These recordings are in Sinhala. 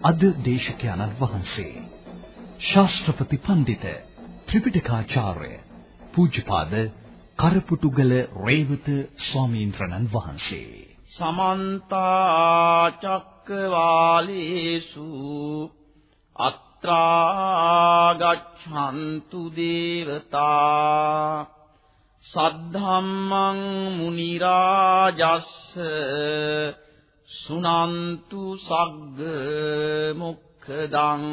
අද දේශකයන්න් වහන්සේ. ශාස්ත්‍රපති පඬිත ත්‍රිපිටකාචාර්ය පූජ්‍යපාද කරපුටුගල රේවත ස්වාමීන් වහන්සේ. සමන්ත චක්කවාලේසු අත්‍රා ගච්ඡන්තු දේවතා සද්ධම්මං මුනි රාජස්ස සුනන්තු සග්ග මොක්ඛදං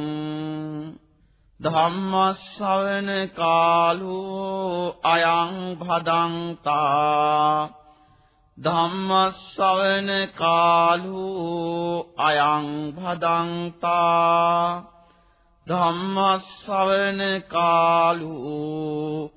ධම්මස්සවන කාලෝ අයං භදංතා ධම්මස්සවන කාලෝ අයං භදංතා ධම්මස්සවන කාලෝ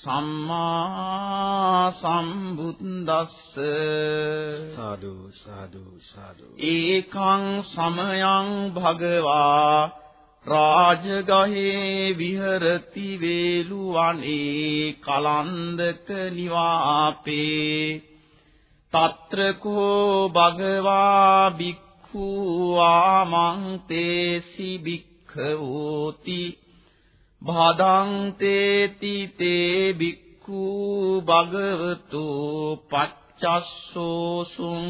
සම්මා සම්බුද්දස්ස. සාදු සාදු සාදු. ඒකං සමයං භගවා රාජගහේ විහෙරති වේලුවනේ කලන්දක නිවාපේ. తත්‍ර කෝ භගවා බික්ඛු ආමං තේසි බික්ඛවෝති භාදංතේති තේ බික්ඛු භගවතු පච්චස්සෝසුං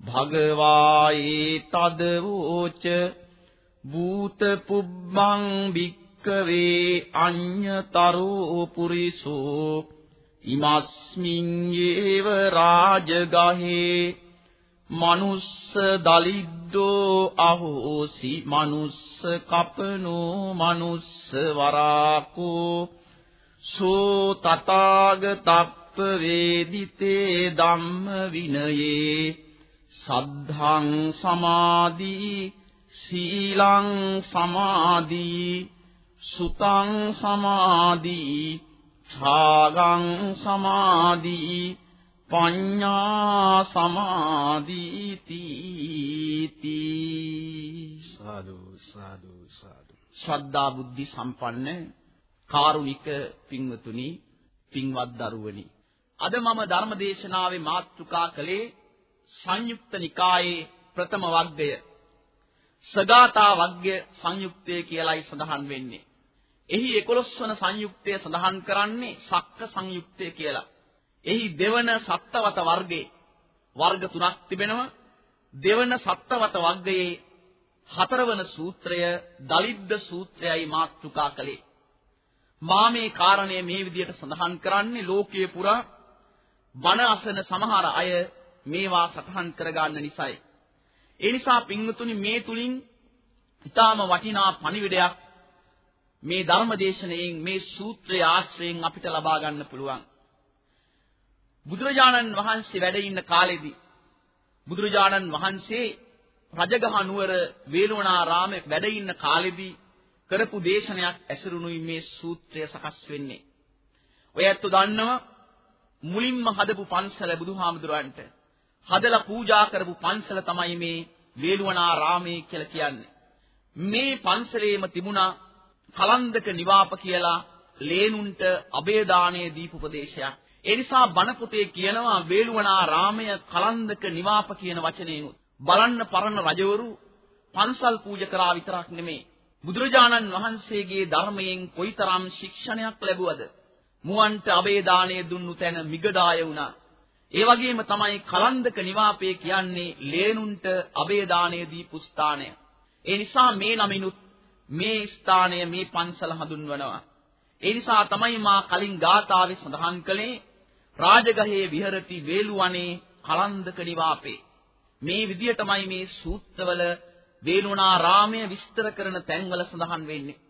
භගවායේ තදවෝච භූත පුබ්බං භික්කවේ අඤ්ඤතරෝ පුරිසෝ ඉමස්මින් යේව රාජගහේ මනුස්ස දලිද්දෝ අහෝසි මනුස්ස කපනෝ මනුස්ස වරාකෝ. සෝ තථාගතප්ප වේදිතේ ධම්ම විනයේ. සද්ධං සමාධි සීලං සමාධි සුතං සමාධි ඡාගං සමාධි පඤ්ඤා සමාධීති සාදු සාදු සාදු. ශ්‍රද්ධා බුද්ධි සම්පන්න කාරුණික පින්වතුනි පින්වත් දරුවනි. අද මම ධර්ම දේශනාවේ මාතෘකා කළේ සංයුක්ත නිකායේ ප්‍රථම වග්ගය සගාතා වග්ගය සංයුක්තය කියලායි සඳහන් වෙන්නේ. එහි 11 වන සංයුක්තය සඳහන් කරන්නේ සක්ක සංයුක්තය කියලා එහි දෙවන සත්වත වර්ගයේ වර්ග තුනක් තිබෙනවා. දෙවන සත්වත වර්ගයේ හතරවන සූත්‍රය දලිද්ද සූත්‍රයයි මාතෘකා කළේ. මා මේ කාරණය මේ විදිහට සඳහන් කරන්නේ ලෝකයේ පුරා බණ අසන සමහර අය මේවා සටහන් කරගන්න නිසායි. ඒ නිසා පින්වතුනි මේ තුලින් ඊටාම වටිනා පණිවිඩයක් මේ ධර්මදේශනයෙන් මේ සූත්‍රයේ ආශ්‍රයෙන් අපිට ලබා ගන්න පුළුවන්. බුදුරජාණන් වහන්සේ වැඩ ඉන්න කාලෙදී බුදුරජාණන් වහන්සේ රජගහ නුවර වේළුවනාරාමයේ වැඩ ඉන්න කාලෙදී කරපු දේශනයක් ඇසුරුනුයි මේ සූත්‍රය සකස් වෙන්නේ. ඔය ඇත්ත දන්නව මුලින්ම හදපු පන්සල බුදුහාමුදුරන්ට හදලා පූජා කරපු පන්සල තමයි මේ වේළුවනාරාමයේ කියලා කියන්නේ. මේ පන්සලේම තිබුණා කලන්දක නිවාප කියලා ලේනුන්ට අබේදානයේ දීපු උපදේශයක්. ඒ නිසා බණ පොතේ කියනවා වේළුවනාරාමය කලන්දක නිවාප කියන වචනේනුත් බලන්න පරණ රජවරු පන්සල් පූජා කරා විතරක් නෙමේ. බුදුරජාණන් වහන්සේගේ ධර්මයෙන් කොයිතරම් ශික්ෂණයක් ලැබුවද? මුවන්ට අබේ දාණය දුන්නු තැන මිගදාය වුණා. ඒ වගේම තමයි කලන්දක නිවාපේ කියන්නේ ලේනුන්ට අබේ දාණය දීපු ස්ථානය. ඒ නිසා මේ නමිනුත් මේ ස්ථානය මේ පන්සල හඳුන්වනවා. ඒ නිසා තමයි මා කලින් ගාථාවේ සඳහන් කළේ රාජගහේ විහෙරති වේලුවනේ කලන්දක නිවාපේ. මේ විදියටමයි මේ සූත්‍රවල වේලුණාරාමය විස්තර කරන තැන්වල සඳහන් වෙන්නේ.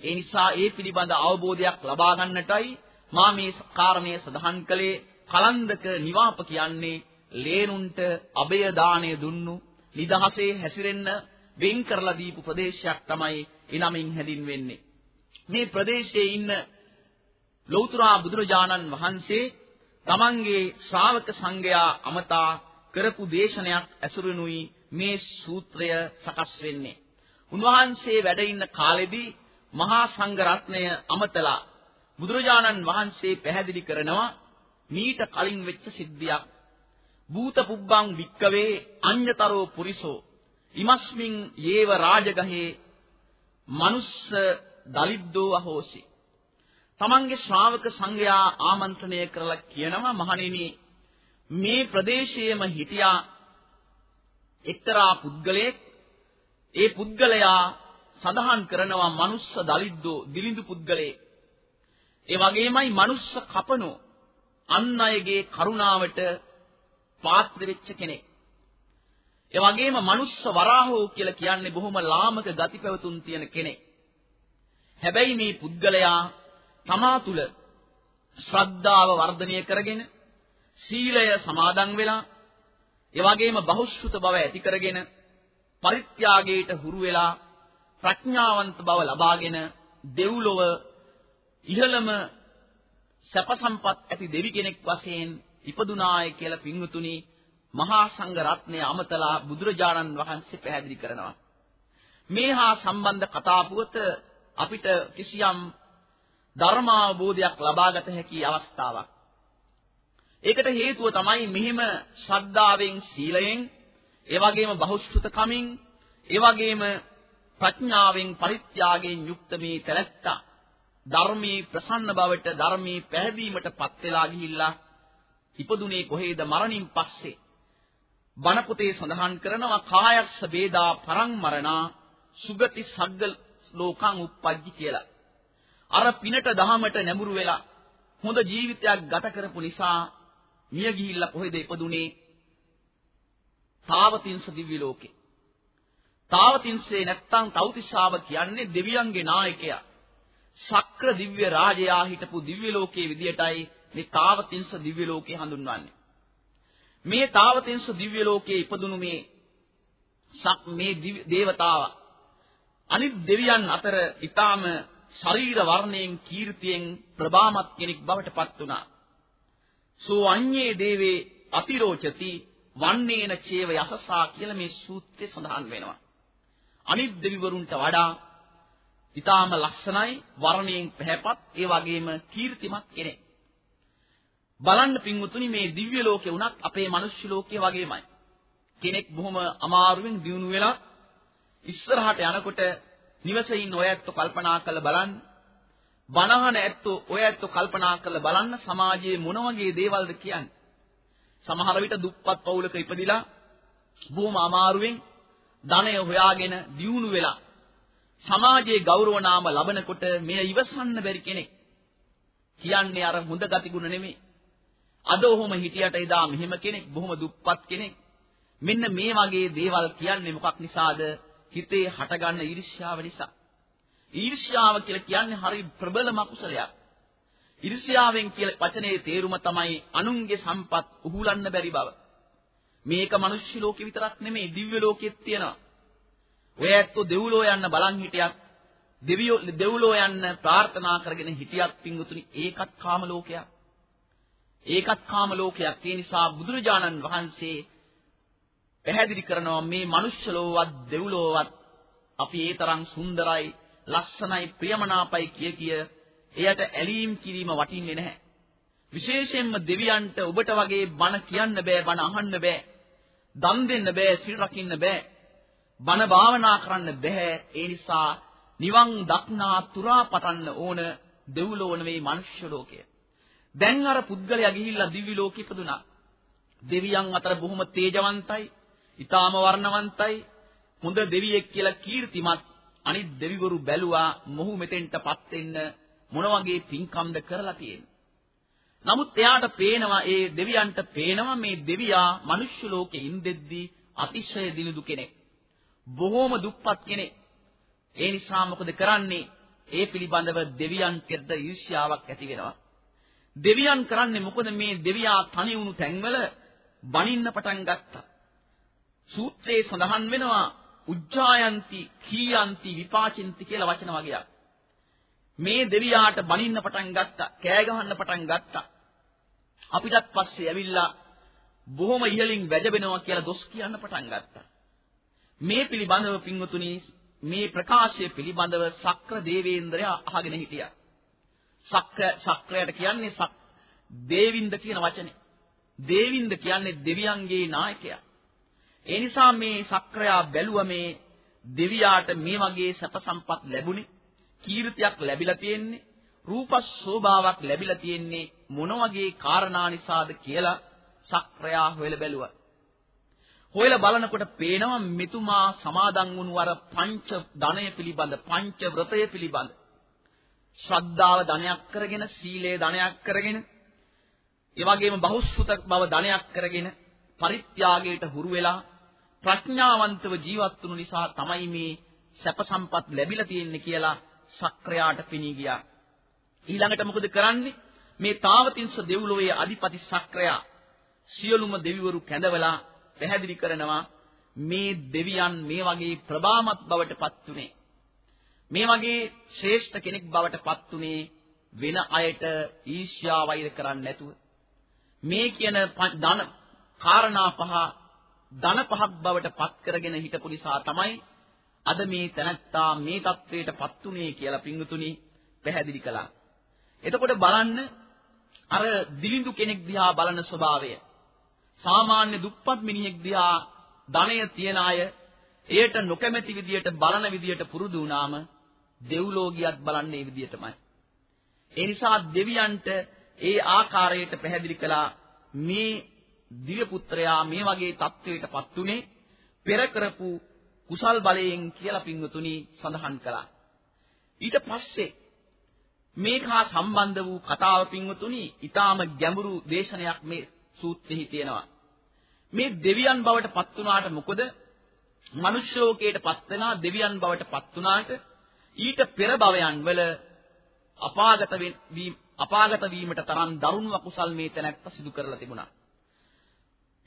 ඒ නිසා ඒ පිළිබඳ අවබෝධයක් ලබා ගන්නටයි මා මේ කාරණය සඳහන් කළේ කලන්දක නිවාප කියන්නේ ලේනුන්ට අබය දාණය දුන්නු නිදහසේ හැසිරෙන්න වෙන් කරලා දීපු ප්‍රදේශයක් තමයි ඊනමින් හැදින්වෙන්නේ. මේ ප්‍රදේශයේ ඉන්න ලෞතර බුදුරජාණන් වහන්සේ තමන්ගේ ශ්‍රාවක සංඝයා අමතා කරපු දේශනයක් ඇසුරුනුයි මේ සූත්‍රය සකස් වෙන්නේ. උන්වහන්සේ වැඩ ඉන්න කාලෙදී මහා සංඝ රත්නය අමතලා බුදුරජාණන් වහන්සේ පැහැදිලි කරනවා මීට කලින් වෙච්ච සිද්ධියක්. භූත පුබ්බං වික්කවේ අඤ්‍යතරෝ පුරිසෝ ඉමස්මින් යේව රාජගහේ මනුස්ස දලිද්දෝ අහෝසි. තමන්ගේ ශ්‍රාවක සංඝයා ආමන්ත්‍රණය කරලා කියනවා මහණෙනි මේ ප්‍රදේශයේම හිටියා එක්තරා පුද්ගලයෙක්. ඒ පුද්ගලයා සඳහන් කරනවා මනුස්ස දලිද්දෝ දිලිඳු පුද්ගලයෙක්. ඒ වගේමයි මනුස්ස කපනෝ අන් අයගේ කරුණාවට පාත්‍ර වෙච්ච කෙනෙක්. ඒ වගේම මනුස්ස වරාහෝ කියලා කියන්නේ බොහොම ලාමක ගති පැවතුම් තියෙන කෙනෙක්. හැබැයි මේ පුද්ගලයා තමා තුල ශ්‍රද්ධාව වර්ධනය කරගෙන සීලය සමාදන් වෙලා ඒ වගේම බහුශ්‍රුත බව ඇති කරගෙන පරිත්‍යාගයට හුරු වෙලා ප්‍රඥාවන්ත බව ලබාගෙන දෙව්ලොව ඉහළම සැප සම්පත් ඇති දෙවි කෙනෙක් වශයෙන් ඉපදුනාය කියලා පින්වතුනි මහා සංඝ රත්නය අමතලා බුදුරජාණන් වහන්සේ පැහැදිලි කරනවා. මේ හා සම්බන්ධ කතා පුවත අපිට කිසියම් ධර්මාවබෝධයක් ලබාගත හැකි අවස්ථාවක්. ඒකට හේතුව තමයි මෙහිම ශ්‍රද්ධාවෙන් සීලයෙන් ඒ වගේම බහුශ්‍රృత කමින් ඒ වගේම ප්‍රඥාවෙන් පරිත්‍යාගයෙන් යුක්ත මේ තැලැත්තා ධර්මී ප්‍රසන්න බවට ධර්මී පැහැදීමටපත් වෙලා ගිහිල්ලා ඉපදුනේ කොහේද මරණින් පස්සේ බණ පොතේ සඳහන් කරනවා කායස්ස වේදා පරං මරණා සුගති සග්ග ලෝකං උප්පජ්ජි කියලා. අර පිනට දහමට නැඹුරු වෙලා හොඳ ජීවිතයක් ගත කරපු නිසා මිය ගිහිල්ලා කොහෙද ඉපදුනේ? තාවතින්ස දිව්‍ය ලෝකේ. තාවතින්සේ නැත්තම් තෞතිසාව කියන්නේ දෙවියන්ගේ නායකයා. ශක්‍ර දිව්‍ය රාජයා හිටපු දිව්‍ය ලෝකයේ විදියටයි මේ තාවතින්ස දිව්‍ය ලෝකේ හඳුන්වන්නේ. මේ තාවතින්ස දිව්‍ය ලෝකයේ ඉපදුණු මේ සක් මේ දේවතාව අනිත් දෙවියන් අතර ඊටාම ශරීර වර්ණයෙන් කීර්තියෙන් ප්‍රභාමත් කෙනෙක් බවට පත් වුණා. සෝ අඤ්ඤේ දේවේ අතිරෝචති වන්නේන චේව යසසා කියලා මේ සූත්‍රයේ සඳහන් වෙනවා. අනිත් දෙවිවරුන්ට වඩා ඊටාම ලස්සනයි වර්ණයෙන් පැහැපත් ඒ වගේම කීර්තිමත් කෙනෙක්. බලන්න පින්වතුනි මේ දිව්‍ය ලෝකේ උනත් අපේ මනුෂ්‍ය ලෝකයේ වගේමයි. කෙනෙක් බොහොම අමාරුවෙන් දියුණු වෙලා ඉස්සරහට යනකොට නිවසේ ඉන්න ඔය ඇත්ත කල්පනා කරලා බලන්න. බණහන ඇත්ත ඔය ඇත්ත කල්පනා කරලා බලන්න සමාජයේ මොන වගේ දේවල්ද කියන්නේ. සමහර විට දුප්පත් පවුලක ඉපදිලා බොහොම අමාරුවෙන් ධනය හොයාගෙන දියුණු වෙලා සමාජයේ ගෞරව නාම ලබනකොට මෙය ඉවසන්න බැරි කෙනෙක්. කියන්නේ අර හොඳ ගතිගුණ නෙමෙයි. අද ඔහොම හිටියට එදා මෙහෙම කෙනෙක් බොහොම දුප්පත් කෙනෙක්. මෙන්න මේ වගේ දේවල් කියන්නේ මොකක් නිසාද? හිතේ හටගන්න ඊර්ෂ්‍යාව නිසා. ඊර්ෂ්‍යාව කියලා කියන්නේ හරි ප්‍රබලම අකුසලයක්. ඊර්ෂ්‍යාවෙන් කියලා වචනේ තේරුම තමයි අනුන්ගේ සම්පත් උහුලන්න බැරි බව. මේක මිනිස්සු ලෝකෙ විතරක් නෙමෙයි දිව්‍ය ලෝකෙත් තියෙනවා. ඔය ඇත්තෝ දෙව්ලෝ යන්න බලන් හිටියත් දෙවියෝ දෙව්ලෝ යන්න ප්‍රාර්ථනා කරගෙන හිටියත් පිංගුතුනි ඒකත් කාම ලෝකයක්. ඒකත් කාම ලෝකයක්. ඒ නිසා බුදුරජාණන් වහන්සේ පැහැදිලි කරනවා මේ මනුෂ්‍ය ලෝකවත් දෙව්ලෝවත් අපි ඒ තරම් සුන්දරයි, ලස්සනයි, ප්‍රියමනාපයි කිය කිය එයට ඇලීම් කිරීම වටින්නේ නැහැ. විශේෂයෙන්ම දෙවියන්ට ඔබට වගේ බණ කියන්න බෑ, බණ අහන්න බෑ. දන් දෙන්න බෑ, සිල් රකින්න බෑ. බණ භාවනා කරන්න බෑ. ඒ නිසා නිවන් දක්නා තුරා පටන්න ඕන දෙව්ලෝ නෙවෙයි මනුෂ්‍ය ලෝකය. දැන් අර පුද්ගලයා ගිහිල්ලා දිව්‍ය ලෝකෙ ඉපදුනා. දෙවියන් අතර බොහොම තේජවන්තයි, ඊටාම වර්ණවන්තයි, හොඳ දෙවියෙක් කියලා කීර්තිමත් අනිත් දෙවිවරු බැලුවා මොහු මෙතෙන්ටපත් වෙන්න මොන වගේ පින්කම්ද කරලා තියෙන්නේ. නමුත් එයාට පේනවා ඒ දෙවියන්ට පේනවා මේ දෙවියා මනුෂ්‍ය ලෝකේ ඉඳෙද්දී අතිශය දිනුදු කෙනෙක්. බොහෝම දුප්පත් කෙනෙක්. ඒ නිසා මොකද කරන්නේ? ඒ පිළිබඳව දෙවියන් කෙරෙද ඊර්ෂ්‍යාවක් ඇති වෙනවා. දෙවියන් කරන්නේ මොකද මේ දෙවියා තනි වුණු තැන්වල බනින්න පටන් ගත්තා. සූත්‍රයේ සඳහන් වෙනවා උජ්ජායන්ති කීයන්ති විපාචින්ති කියලා වචන වගේක්. මේ දෙවියාට බනින්න පටන් ගත්තා, කෑ ගහන්න පටන් ගත්තා. අපිටත් පස්සේ ඇවිල්ලා බොහොම ඉහලින් වැජබෙනවා කියලා දොස් කියන්න පටන් ගත්තා. මේ පිළිබඳව පින්වතුනි මේ ප්‍රකාශය පිළිබඳව සක්‍ර දේවේන්ද්‍රයා අහගෙන හිටියා. සක්‍ර සක්‍රයට කියන්නේ සක් දේවින්ද කියන වචනේ. දේවින්ද කියන්නේ දෙවියන්ගේ නායකයා. ඒ නිසා මේ සක්‍රයා බැලුව මේ දෙවියාට මේ වගේ සැප සම්පත් ලැබුණේ කීර්තියක් ලැබිලා තියෙන්නේ රූප ශෝභාවක් ලැබිලා තියෙන්නේ මොන වගේ කාරණා නිසාද කියලා සක්‍රයා හොයලා බැලුවා. හොයලා බලනකොට පේනවා මෙතුමා සමාදන් වුණු අර පංච ධනය පිළිබඳ පංච ව්‍රතය පිළිබඳ ශ්‍රද්ධාව ධනයක් කරගෙන සීලය ධනයක් කරගෙන ඒ වගේම බහුසුත බව ධනයක් කරගෙන පරිත්‍යාගයට හුරු වෙලා ප්‍රඥාවන්තව ජීවත් වුණු නිසා තමයි මේ සැප සම්පත් ලැබිලා තියෙන්නේ කියලා සක්‍රයාට පෙනී ගියා. ඊළඟට මොකද කරන්නේ? මේ තාවතින්ස දෙව්ලොවේ අධිපති සක්‍රයා සියලුම දෙවිවරු කැඳවලා පැහැදිලි කරනවා මේ දෙවියන් මේ වගේ ප්‍රබාමත් බවට පත්ුනේ. මේ වගේ ශ්‍රේෂ්ඨ කෙනෙක් බවට පත්ුනේ වෙන අයට ඊර්ෂ්‍යා වෛර කරන්නේ නැතුව. මේ කියන ධන කාරණා පහ ධන පහක් බවට පත් කරගෙන හිටපු නිසා තමයි අද මේ තැනැත්තා මේ தത്വයට පත්ුනේ කියලා පිංගුතුනි පැහැදිලි කළා. එතකොට බලන්න අර දිලිඳු කෙනෙක් දිහා බලන ස්වභාවය. සාමාන්‍ය දුප්පත් මිනිහෙක් දිහා ධනය තියන අය එයට නොකැමැති විදියට බලන විදියට පුරුදු වුණාම දෙව්ලෝකියත් බලන්නේ විදියටමයි. ඒ නිසා දෙවියන්ට ඒ ආකාරයට පැහැදිලි කළා මේ දිව්‍ය පුත්‍රයා මේ වගේ தത്വයටපත් උනේ පෙර කරපු කුසල් බලයෙන් කියලා පින්වතුනි සඳහන් කළා. ඊට පස්සේ මේකා සම්බන්ධ වූ කතාව පින්වතුනි ඊටාම ගැඹුරු දේශනයක් මේ සූත්‍රෙහි තියෙනවා. මේ දෙවියන් බවට පත් වුණාට මොකද? මනුෂ්‍ය ලෝකයට පත් වෙනා දෙවියන් බවට පත් වුණාට ඊට පෙර භවයන් වල අපාගත වීම අපාගත වීමට තරම් දරුණු අකුසල් මේ තැනැත්ත සිදු කරලා තිබුණා.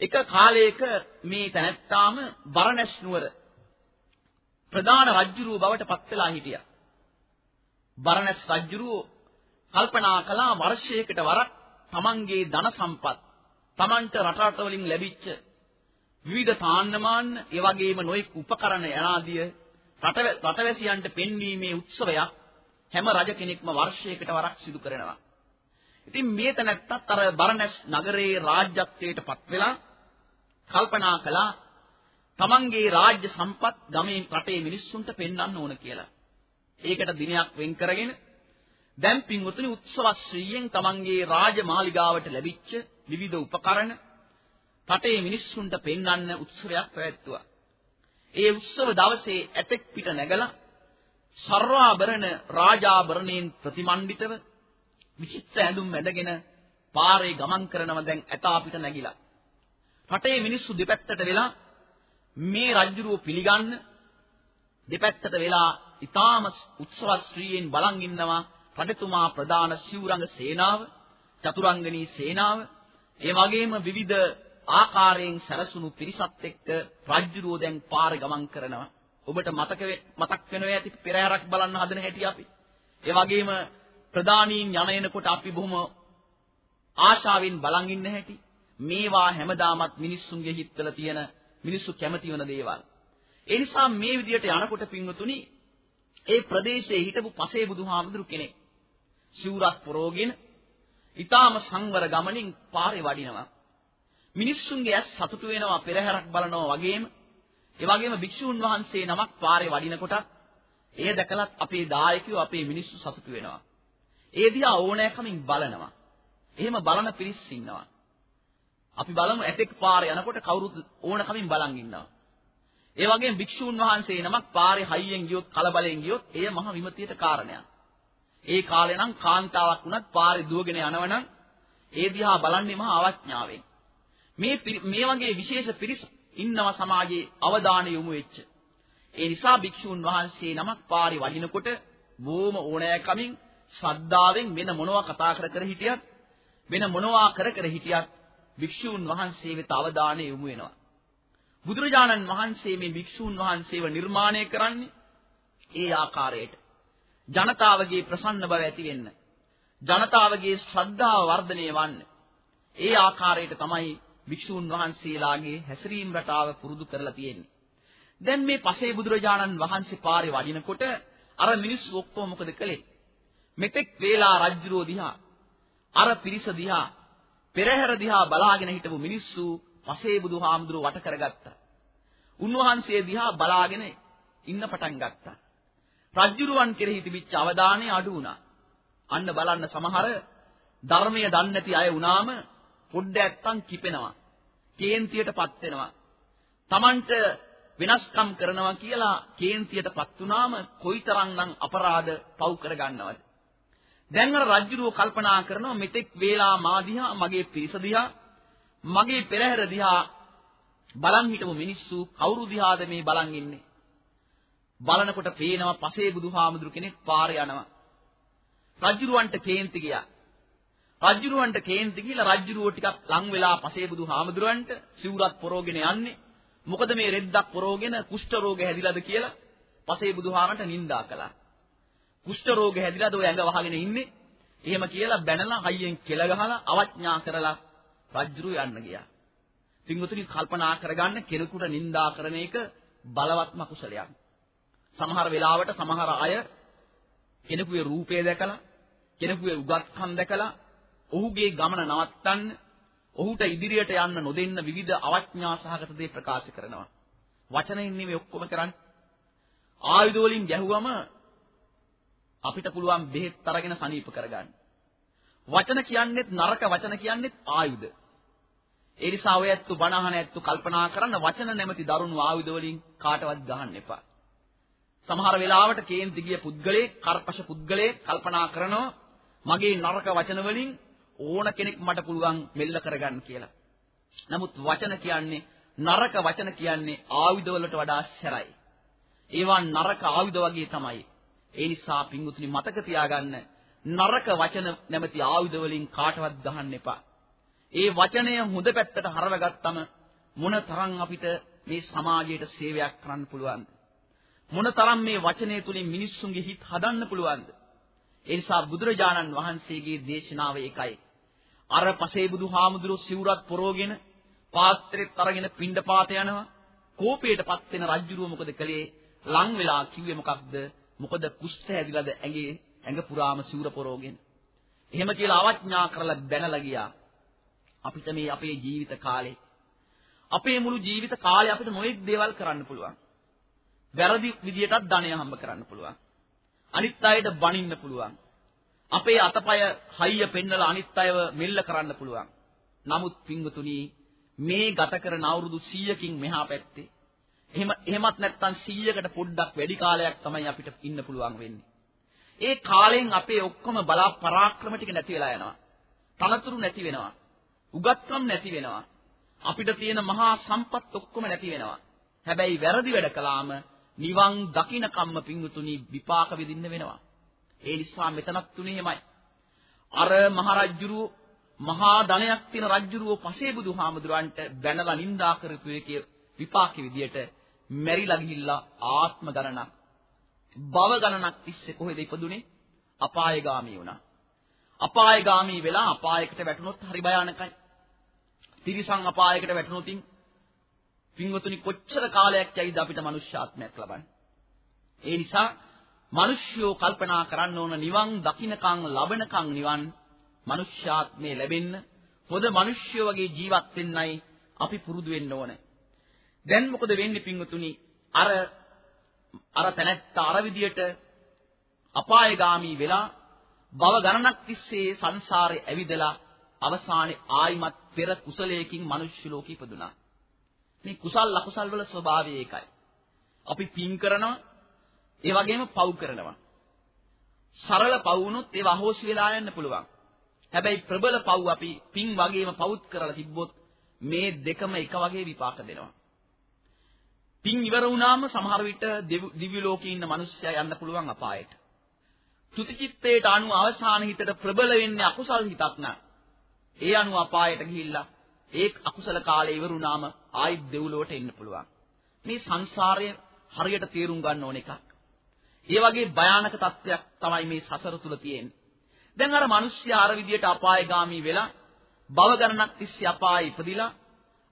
එක කාලයක මේ තැනැත්තාම බරණැස් නුවර ප්‍රධාන රජුරුව බවට පත් වෙලා හිටියා. බරණැස් රජුරුව කල්පනා කළා වර්ෂයකට වරක් තමන්ගේ ධන සම්පත් තමන්ට රට රට වලින් ලැබිච්ච විවිධ තාන්නමාන්න ඒ වගේම නොයෙක් උපකරණ යනාදිය රටවැසියන්ට පෙන්වීමේ උත්සවයක් හැම රජ කෙනෙක්ම වර්ෂයකට වරක් සිදු කරනවා. ඉතින් මේ තැනත්තත් අර බරණැස් නගරයේ රාජ්‍යත්වයට පත් වෙලා කල්පනා කළා තමන්ගේ රාජ්‍ය සම්පත් ගමේ රටේ මිනිස්සුන්ට පෙන්වන්න ඕන කියලා. ඒකට දිනයක් වෙන් කරගෙන දැන් පින්වතුනි උත්සවශ්‍රීයෙන් තමන්ගේ රාජමාලිගාවට ලැබිච්ච විවිධ උපකරණ රටේ මිනිස්සුන්ට පෙන්වන්න උත්සවයක් පැවැත්තුවා. ඒ උත්සව දවසේ ඇතෙක් පිට නැගලා සර්වාභරණ රාජාභරණයෙන් ප්‍රතිමන්විතව විචිත්‍ර ඇඳුම් ඇඳගෙන පාරේ ගමන් කරනව දැන් ඇතා පිට නැගිලා. රටේ මිනිස්සු දෙපැත්තට වෙලා මේ රජුරුව පිළිගන්න දෙපැත්තට වෙලා ඊටාම උත්සවශ්‍රීයෙන් බලන් ඉන්නවා රජතුමා ප්‍රධාන සිවුරංග සේනාව, චතුරංගනී සේනාව, ඒ වගේම විවිධ ආකාරයෙන් සැරසුණු පිරිසත් එක්ක රජුරුව දැන් පාරේ ගමන් කරනවා. ඔබට මතක මතක් වෙනවා ඇති පෙරහැරක් බලන්න හදන හැටි අපි. ඒ වගේම ප්‍රධානීන් යන එනකොට අපි බොහොම ආශාවෙන් බලන් ඉන්න හැටි. මේවා හැමදාමත් මිනිස්සුන්ගේ හිතවල තියෙන මිනිස්සු කැමති වෙන දේවල්. ඒ නිසා මේ විදිහට යනකොට පින්වතුනි ඒ ප්‍රදේශයේ හිටපු පසේ බුදුහාමුදුරු කෙනෙක් සිවුරක් පොරෝගෙන ඊටාම සංවර ගමනින් පාරේ වඩිනවා. මිනිස්සුන්ගේ ඇස් සතුටු වෙනවා පෙරහැරක් බලනවා වගේම ඒ වගේම භික්ෂූන් වහන්සේ නමක් පාරේ වඩිනකොට එය දැකලත් අපේ දායකයෝ අපේ මිනිස්සු සතුටු වෙනවා. ඒ දිහා ඕනෑකමින් බලනවා. එහෙම බලන පිරිස් ඉන්නවා. අපි බලමු ඇතෙක් පාරේ යනකොට කවුරුත් ඕනකමින් බලන් ඉන්නවා. ඒ වගේම භික්ෂූන් වහන්සේ නමක් පාරේ හයියෙන් ගියොත් කලබලෙන් ගියොත් එය මහ විමතියට කාරණයක්. ඒ කාලේ නම් කාන්තාවක් වුණත් පාරේ දුවගෙන යනවනම් ඒ දිහා බලන්නේ මහා අවඥාවෙන්. මේ මේ වගේ විශේෂ පිරිස් ඉන්නව සමාජයේ අවධානය යොමු වෙච්ච. ඒ නිසා භික්ෂූන් වහන්සේ නමක් පාරේ වඩිනකොට බොහොම ඕනෑකමින් ශ්‍රද්ධාවෙන් වෙන මොනවා කතා කර කර හිටියත් වෙන මොනවා කර කර හිටියත් භික්ෂූන් වහන්සේ වෙත අවධානය යොමු වෙනවා. බුදුරජාණන් වහන්සේ මේ භික්ෂූන් වහන්සේව නිර්මාණය කරන්නේ ඒ ආකාරයට. ජනතාවගේ ප්‍රසන්න බව ඇති වෙන්න. ජනතාවගේ ශ්‍රද්ධාව වර්ධනය වන්න. ඒ ආකාරයට තමයි භික්ෂූන් වහන්සේලාගේ හැසිරීම රටාව පුරුදු කරලා තියෙන්නේ. දැන් මේ පසේ බුදුරජාණන් වහන්සේ පාරේ වඩිනකොට අර මිනිස්සු ඔක්කොම මොකද කළේ? මෙතෙක් වේලා රජ්ජුරෝ දිහා අර පිරිස දිහා පෙරහැර දිහා බලාගෙන හිටපු මිනිස්සු පසේ බුදුහාමුදුරුව වට කරගත්තා. උන්වහන්සේ දිහා බලාගෙන ඉන්න පටන් ගත්තා. රජ්ජුරුවන් කෙරෙහි තිබිච්ච අවධානය අඩු වුණා. අන්න බලන්න සමහර ධර්මයේ දන්නේ නැති අය වුණාම පොඩ්ඩ ඇත්තන් කිපෙනවා. කේන්තියටපත් වෙනවා. Tamanට වෙනස්කම් කරනවා කියලා කේන්තියටපත් වුණාම කොයිතරම්නම් අපරාධ පව් කරගන්නවද? දැන් අර රජුරෝ කල්පනා කරනවා මෙතෙක් වේලා මා දිහා මගේ පිරිස දිහා මගේ පෙරහැර දිහා බලන් හිටපු මිනිස්සු කවුරු දිහාද මේ බලන් ඉන්නේ? බලනකොට පේනවා පසේ බුදුහාමුදුරු කෙනෙක් පාරේ යනවා. රජුරවන්ට කේන්ති ගියා. රජුරවන්ට කේන්ති ගිහලා රජුරෝ ටිකක් ලං වෙලා පසේ බුදුහාමුදුරන්ට සිවුරක් පොරෝගෙන යන්නේ. මොකද මේ රෙද්දක් පොරෝගෙන කුෂ්ඨ රෝග හැදිලාද කියලා පසේ බුදුහාමන්ට නිඳා කළා. කුෂ්ඨ රෝග හැදිලාද ඔය ඇඟ වහගෙන ඉන්නේ? එහෙම කියලා බැනලා හයියෙන් කෙල ගහලා අවඥා කරලා රජුරු යන්න ගියා. පින්වතුනි කල්පනා කරගන්න කෙනෙකුට නිඳා කරන එක බලවත්ම කුසලයක්. සමහර වෙලාවට සමහර අය කෙනෙකුගේ රූපය දැකලා කෙනෙකුගේ උගත්කම් දැකලා ඔහුගේ ගමන නවත්තන්න ඔහුට ඉදිරියට යන්න නොදෙන්න විවිධ අවඥා සහගත දේ ප්‍රකාශ කරනවා. වචනෙන් නෙමෙයි ඔක්කොම කරන්නේ. ආයුධ වලින් ගැහුවම අපිට පුළුවන් බෙහෙත් අරගෙන සනීප කරගන්න. වචන කියන්නේත් නරක වචන කියන්නේත් ආයුධ. ඒ නිසා ඔය ඇත්තු බණහන ඇත්තු කල්පනා කරන්න වචන නැමැති දරුණු ආයුධ වලින් කාටවත් ගහන්න එපා. සමහර වෙලාවට කේන්ති ගිය පුද්ගලයෙක්, කර්පශ පුද්ගලයෙක් කල්පනා කරනවා මගේ නරක වචන වලින් ඕන කෙනෙක් මට පුළුවන් මෙල්ල කරගන්න කියලා. නමුත් වචන කියන්නේ නරක වචන කියන්නේ ආයුධ වලට වඩා සැරයි. ඒවා නරක ආයුධ වගේ තමයි. ඒ නිසා පින්වුතුනි මතක තියාගන්න නරක වචන නැමැති ආයුධ වලින් කාටවත් ගහන්න එපා. ඒ වචනය හොඳ පැත්තට හරවගත්තම මොන තරම් අපිට මේ සමාජයට සේවයක් කරන්න පුළුවන්ද? මොන තරම් මේ වචනය තුලින් මිනිස්සුන්ගේ හිත හදන්න පුළුවන්ද? ඒ නිසා බුදුරජාණන් වහන්සේගේ දේශනාව ඒකයි. අර පසේ බුදුහාමුදුරුවෝ සිවුරත් පොරෝගෙන පාත්‍රෙත් අරගෙන පිණ්ඩපාත යනවා. කෝපයටපත් වෙන රජුරුව මොකද කළේ? ලං වෙලා කිව්වේ මොකක්ද? මොකද කුෂ්ඨ ඇදිලාද ඇඟේ ඇඟ පුරාම සිවුර පොරෝගෙන. එහෙම කියලා අවඥා කරලා බැනලා ගියා. අපිට මේ අපේ ජීවිත කාලේ අපේ මුළු ජීවිත කාලේ අපිට මොනෙක් දේවල් කරන්න පුළුවන්. වැරදි විදියටත් ධනය හම්බ කරන්න පුළුවන්. අනිත් අයට බනින්න පුළුවන්. අපේ අතපය හයිය පෙන්නලා අනිත් අයව මෙල්ල කරන්න පුළුවන්. නමුත් පින්වතුනි මේ ගත කරන අවුරුදු 100කින් මෙහා පැත්තේ එහෙම එහෙමත් නැත්නම් 100කට පොඩ්ඩක් වැඩි කාලයක් තමයි අපිට ඉන්න පුළුවන් වෙන්නේ. ඒ කාලෙන් අපේ ඔක්කොම බලා පරාක්‍රම ටික නැති වෙලා යනවා. තනතුරු නැති වෙනවා. උගත්කම් නැති වෙනවා. අපිට තියෙන මහා සම්පත් ඔක්කොම නැති වෙනවා. හැබැයි වැරදි වැඩ කළාම නිවන් දකින්න කම්ම පිංගුතුනි විපාක විඳින්න වෙනවා. ඒ නිසා මෙතනත් තුනේ එහෙමයි. අර මහරජුරුව මහා ධනයක් තියෙන රජුරුව පසේ බුදුහාමුදුරන්ට බැනලා නිඳා කරපු එකේ විපාකෙ විදියට මැරිලා ගිහිල්ලා ආත්ම ගණනක් භව ගණනක් තිස්සේ කොහෙද ඉපදුනේ? අපායගාමී වුණා. අපායගාමී වෙලා අපායකට වැටුනොත් හරි භයානකයි. තිරිසන් අපායකට වැටුනොතින් පින්වතුනි කොච්චර කාලයක් යයිද අපිට මනුෂ්‍යාත්මයක් ලබන්න. ඒ නිසා මිනිස්යෝ කල්පනා කරන්න ඕන නිවන් දකින්නකම් ලබනකම් නිවන් මිනිස්යාත්මේ ලැබෙන්න පොද මිනිස්යෝ වගේ ජීවත් වෙන්නයි අපි පුරුදු වෙන්න ඕන. දැන් මොකද වෙන්නේ පින්වතුනි? අර අර තැනැත්ත අර විදියට අපායগামী වෙලා භව ගණනක් තිස්සේ සංසාරේ ඇවිදලා අවසානයේ ආයිමත් පෙර කුසලයකින් මිනිස් ලෝකෙ ඉපදුනා. මේ කුසල් අකුසල් වල ස්වභාවය ඒකයි. අපි පින් කරනවා ඒ වගේම පව් කරනවා. සරල පව් වුණොත් ඒව අහෝසි වෙලා යන්න පුළුවන්. හැබැයි ප්‍රබල පව් අපි පින් වගේම පවුත් කරලා තිබ්බොත් මේ දෙකම එක වගේ විපාක දෙනවා. පින් ඉවර වුණාම සමහර විට දිව්‍ය ලෝකේ ඉන්න මිනිස්සයා යන්න පුළුවන් අපායට. තුතිචිත්තේට අනුව අවසාන හිතට ප්‍රබල වෙන්නේ අකුසල් හිතක් නා. ඒ අනුව අපායට ගිහිල්ලා ඒ අකුසල කාලේ ඉවර වුණාම ආයි දෙව්ලොවට එන්න පුළුවන්. මේ සංසාරය හරියට තේරුම් ගන්න ඕන එකක්. ඒ වගේ භයානක තත්ත්වයක් තමයි මේ සසර තුල තියෙන්නේ. දැන් අර මිනිස්සයා අර විදියට අපායগামী වෙලා භව ගණනක් තිස්සේ අපායේ ඉපදිලා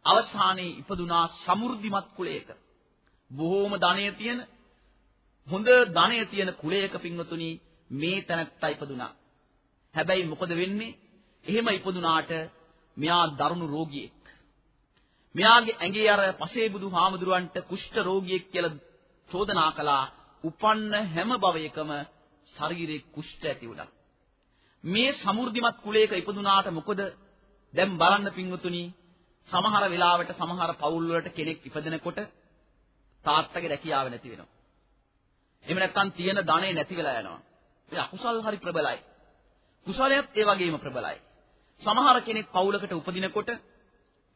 අවසානයේ ඉපදුනා සමෘද්ධිමත් කුලයක. බොහෝම ධනය තියෙන හොඳ ධනය තියෙන කුලයක පින්වතුනි මේ තැනත්තා ඉපදුනා. හැබැයි මොකද වෙන්නේ? එහෙම ඉපදුනාට මෙයා දරුණු රෝගියෙක්. මෙයාගේ ඇඟේ අර පසේ බුදු හාමුදුරුවන්ට කුෂ්ඨ රෝගියෙක් කියලා චෝදනා කළා. උපන්න හැම භවයකම ශරීරේ කුෂ්ඨ ඇති වුණා. මේ සමෘද්ධිමත් කුලයක ඉපදුනාට මොකද දැන් බලන්න පින්වතුනි සමහර වෙලාවට සමහර පවුල් වලට කෙනෙක් ඉපදෙනකොට තාත්තගේ රැකියාව නැති වෙනවා. එහෙම නැත්නම් තියෙන ධනෙ නැති වෙලා යනවා. ඒ අකුසල් හරි ප්‍රබලයි. කුසලයත් ඒ වගේම ප්‍රබලයි. සමහර කෙනෙක් පවුලකට උපදිනකොට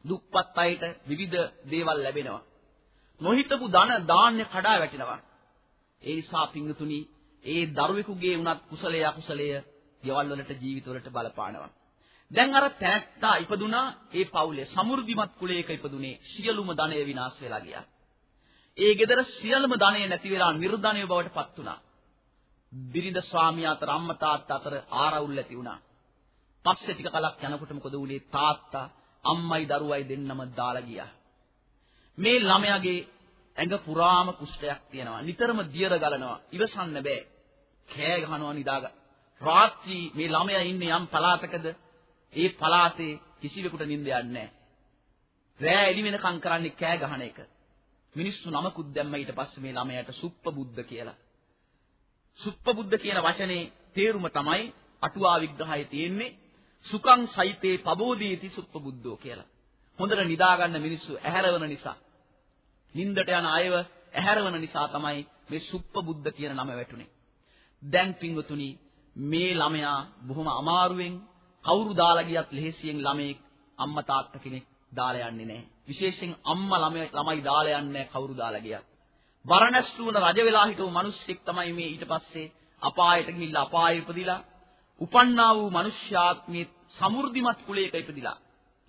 දුක්පත් අයට විවිධ දේවල් ලැබෙනවා. නොහිතපු ධන දාන්න කඩා වැටෙනවා. ඒ නිසා පිංගුතුනි ඒ දරුවෙකුගේ උනත් කුසලයේ අකුසලයේ ගෙවල් වලට ජීවිත වලට බලපානවා. දැන් අර තැනැත්තා ඉපදුනා ඒ පවුලේ සමෘද්ධිමත් කුලයක ඉපදුනේ සියලුම ධනය විනාශ වෙලා ගියා. ඒ ගෙදර සියලුම ධනය නැති වෙලා නිර්ධනය බවට පත් වුණා. බිරිඳ ස්වාමියා අතර අම්මා තාත්තා අතර ආරවුල් ඇති වුණා. පස්සේ ටික කලක් යනකොට මොකද වුනේ තාත්තා අම්මයි දරුවයි දෙන්නම දාලා ගියා. මේ ළමයාගේ ඇඟ පුරාම කුෂ්ඨයක් තියෙනවා. නිතරම දියර ගලනවා. ඉවසන්න බෑ. කෑ ගහනවා නිදාග. රාත්‍රී මේ ළමයා ඉන්නේ යම් පළාතකද ඒ පළාතේ කිසිවෙකුට නිින්ද යන්නේ නැහැ. රෑ එළි වෙනකම් කරන්නේ කෑ ගහන එක. මිනිස්සු නමකුත් දැම්ම ඊට පස්සේ මේ ළමයාට සුප්පබුද්ධ කියලා. සුප්පබුද්ධ කියන වචනේ තේරුම තමයි අටුවා විග්‍රහයේ තියෙන්නේ සුඛං සයිතේ පබෝදීති සුප්පබුද්ධෝ කියලා. හොඳට නිදාගන්න මිනිස්සු ඇහැරවන නිසා. නින්දට යන අයව ඇහැරවන නිසා තමයි මේ සුප්පබුද්ධ කියන නම වැටුනේ. දැන් පින්වතුනි මේ ළමයා බොහොම අමාරුවෙන් කවුරු දාලා ගියත් ලෙහෙසියෙන් ළමෙක් අම්මා තාත්තා කෙනෙක් දාලා යන්නේ නැහැ. විශේෂයෙන් අම්මා ළමයි ළමයි දාලා යන්නේ නැහැ කවුරු දාලා ගියත්. වරණස් නුවර රජ වෙලා හිටපු මිනිස්සෙක් තමයි මේ ඊට පස්සේ අපායට ගිහිල්ලා අපායේ ඉපදිලා උපන්නා වූ මිනිස්යාත්මේ සමෘද්ධිමත් කුලයක ඉපදිලා.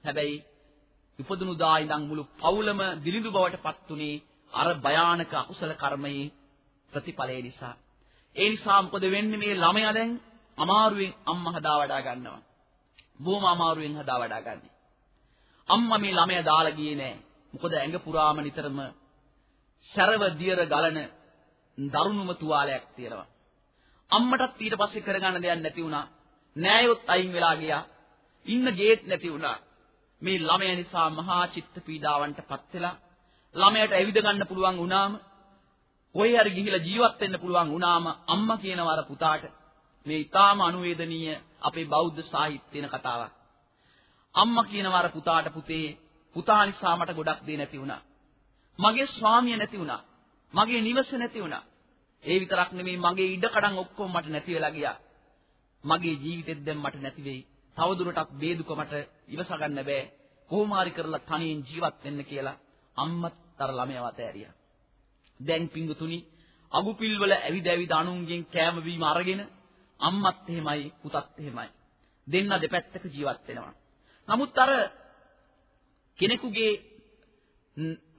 හැබැයි ඉපදුණු දා ඉඳන් මුළු පවුලම දිලිඳු බවට පත්ුනේ අර භයානක අකුසල කර්මයේ ප්‍රතිඵලය නිසා. ඒ නිසා මොකද වෙන්නේ මේ ළමයා දැන් අමාරුවෙන් අම්මා හදා වඩා ගන්නවා. බොහොම අමාරුවෙන් හදා වඩා ගන්නේ. අම්මා මේ ළමයා දාලා ගියේ නෑ. මොකද ඇඟ පුරාම නිතරම සරව දියර ගලන දරුණුම තුවාලයක් තියෙනවා. අම්මටත් ඊට පස්සේ කරගන්න දෙයක් නැති වුණා. නෑයොත් අයින් වෙලා ගියා. ඉන්න ගේට් නැති වුණා. මේ ළමයා නිසා මහා චිත්ත පීඩාවන්ටපත් වෙලා ළමයට ඇවිද ගන්න පුළුවන් වුණාම කොහේ හරි ගිහිලා ජීවත් වෙන්න පුළුවන් වුණාම අම්මා කියනවා අර පුතාට මේ ඊටාම අනුවේදනීය අපේ බෞද්ධ සාහිත්‍යන කතාවක්. අම්මා කියනවා අර පුතාට පුතේ පුතා නිසා මට ගොඩක් දේ නැති වුණා. මගේ ස්වාමිය නැති වුණා. මගේ නිවස නැති වුණා. ඒ විතරක් නෙමෙයි මගේ ඉඩකඩම් ඔක්කොම මට නැති වෙලා ගියා. මගේ ජීවිතෙත් දැන් මට නැති වෙයි. තවදුරටත් බේදුක මට ඉවස ගන්න බෑ. කොහොම හරි කරලා තනියෙන් ජීවත් වෙන්න කියලා අම්මත් අර ළමයාව අතෑරියා. දැන් පිංගුතුනි අගුපිල් වල ඇවිද ඇවිද අනුන්ගෙන් කෑම බීම අරගෙන අම්මත් එහෙමයි පුතත් එහෙමයි. දෙන්න දෙපැත්තක ජීවත් වෙනවා. නමුත් අර කෙනෙකුගේ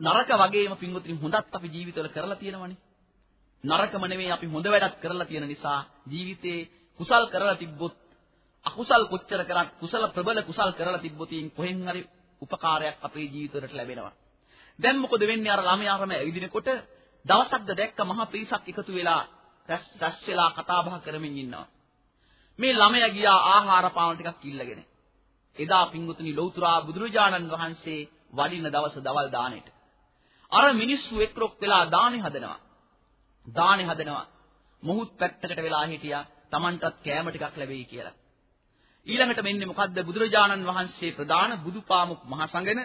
නරක වගේම පින්වතුනි හොඳත් අපි ජීවිතවල කරලා තියෙනවනේ. නරකම නෙමෙයි අපි හොඳ වැඩක් කරලා තියෙන නිසා ජීවිතේ කුසල් කරලා තිබ්බොත් අකුසල් කොච්චර කරත් කුසල ප්‍රබල කුසල් කරලා තිබ්බොත් කොහෙන් හරි උපකාරයක් අපේ ජීවිතවලට ලැබෙනවා. දැන් මොකද වෙන්නේ අර ළමයාරම ඇවිදිනකොට දවසක්ද දැක්ක මහා පිරිසක් එකතු වෙලා රැස් වෙලා කතා බහ කරමින් ඉන්නවා. මේ ළමයා ගියා ආහාර පාන ටිකක් ඉල්ලගෙන. එදා පින්වතුනි ලෞතුරා බුදුරජාණන් වහන්සේ වඩින දවස දවල් දානෙට. අර මිනිස්සු එක්රොක් වෙලා දානේ හදනවා. දානේ හදනවා. මොහුත් පැත්තකට වෙලා හිටියා. Tamanටත් කෑම ටිකක් ලැබෙයි කියලා. ඊළඟට මෙන්නේ මොකද්ද බුදුරජාණන් වහන්සේ ප්‍රදාන බුදුපාමුක් මහසඟන